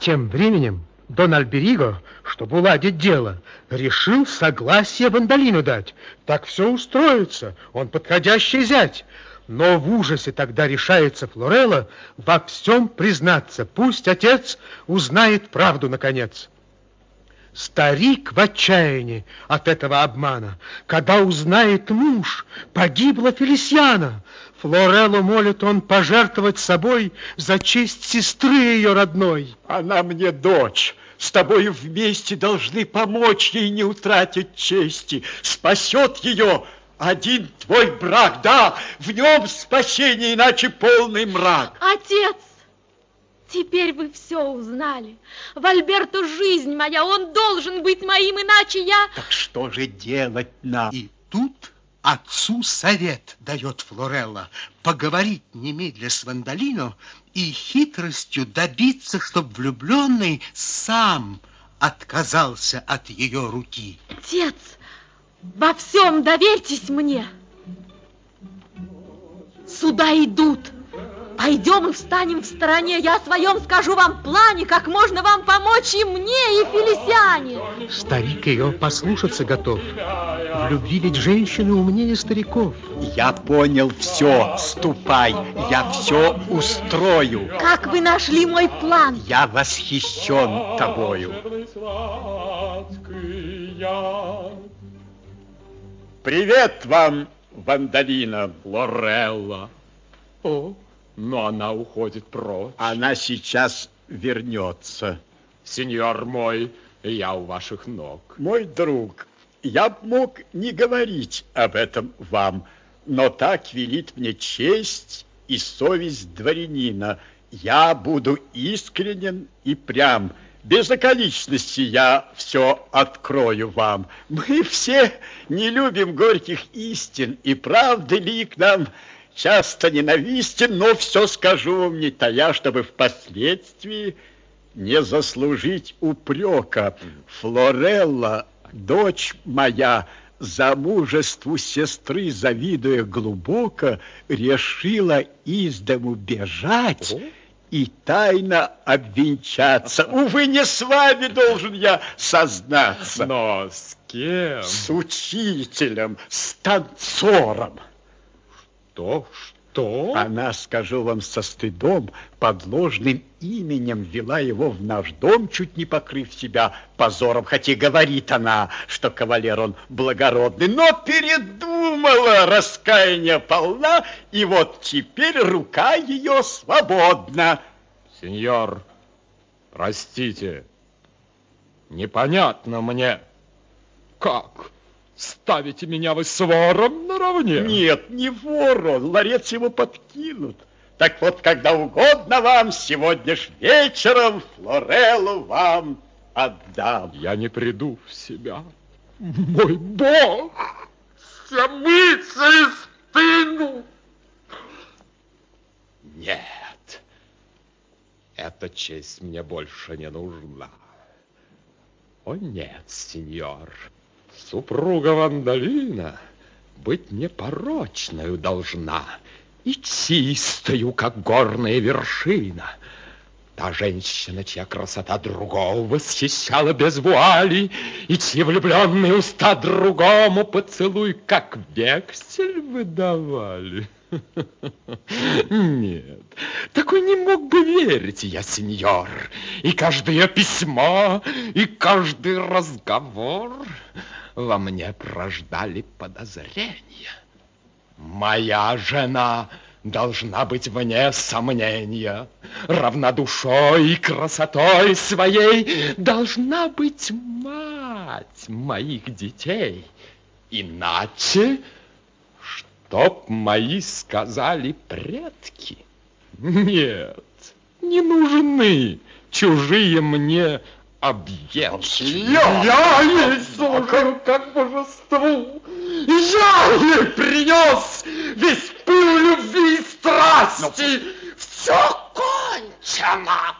Тем временем Дон Альбериго, чтобы уладить дело, решил согласие Вандалину дать. Так все устроится, он подходящий зять. Но в ужасе тогда решается Флорелла во всем признаться. Пусть отец узнает правду наконец. Старик в отчаянии от этого обмана. Когда узнает муж, погибла Фелисиана. Флореллу молит он пожертвовать собой за честь сестры ее родной. Она мне дочь. С тобой вместе должны помочь ей не утратить чести. Спасет ее один твой брак. Да, в нем спасение, иначе полный мрак. Отец! Теперь вы все узнали. В Альберту жизнь моя, он должен быть моим, иначе я... Так что же делать нам? И тут отцу совет дает Флорелла поговорить немедля с Вандалино и хитростью добиться, чтобы влюбленный сам отказался от ее руки. Отец, во всем доверьтесь мне. Сюда идут. Пойдем и встанем в стороне. Я о своем скажу вам плане, как можно вам помочь и мне, и Фелисиане. Старик ее послушаться готов. В любви ведь женщины умнее стариков. Я понял все. Ступай, я все устрою. Как вы нашли мой план? Я восхищен тобою. Привет вам, Вандалина. Лорелла. О, но она уходит прочь. Она сейчас вернется. Сеньор мой, я у ваших ног. Мой друг, я мог не говорить об этом вам, но так велит мне честь и совесть дворянина. Я буду искренен и прям. Без околичности я все открою вам. Мы все не любим горьких истин, и правда ли к нам часто ненавистен, но все скажу вам не тая, чтобы впоследствии не заслужить упрека. Флорелла, дочь моя, замужеству сестры, завидуя глубоко, решила из дому бежать и тайно обвенчаться. Увы, не с вами должен я сознаться. Но с кем? С учителем, с танцором. Что? Что? Она, скажу вам со стыдом, под ложным именем вела его в наш дом, чуть не покрыв себя позором, хотя говорит она, что кавалер он благородный, но передумала, раскаяния полна, и вот теперь рука ее свободна. Сеньор, простите, непонятно мне, как ставите меня вы с вором наравне? Нет, не вор он, ларец его подкинут. Так вот, когда угодно вам, сегодня ж вечером Флореллу вам отдам. Я не приду в себя. Мой бог! Все мысли стыну! Нет, эта честь мне больше не нужна. О нет, сеньор, супруга Вандалина быть непорочною должна и чистою, как горная вершина. Та женщина, чья красота другого восхищала без вуали, и чьи влюбленные уста другому поцелуй, как вексель выдавали. Нет, такой не мог бы верить я, сеньор. И каждое письмо, и каждый разговор во мне прождали подозрения. Моя жена должна быть вне сомнения, равна душой и красотой своей, должна быть мать моих детей. Иначе, чтоб мои сказали предки, нет, не нужны чужие мне объект. Я, я ей служу как божеству. Я ей принес весь пыл любви и страсти. Все кончено.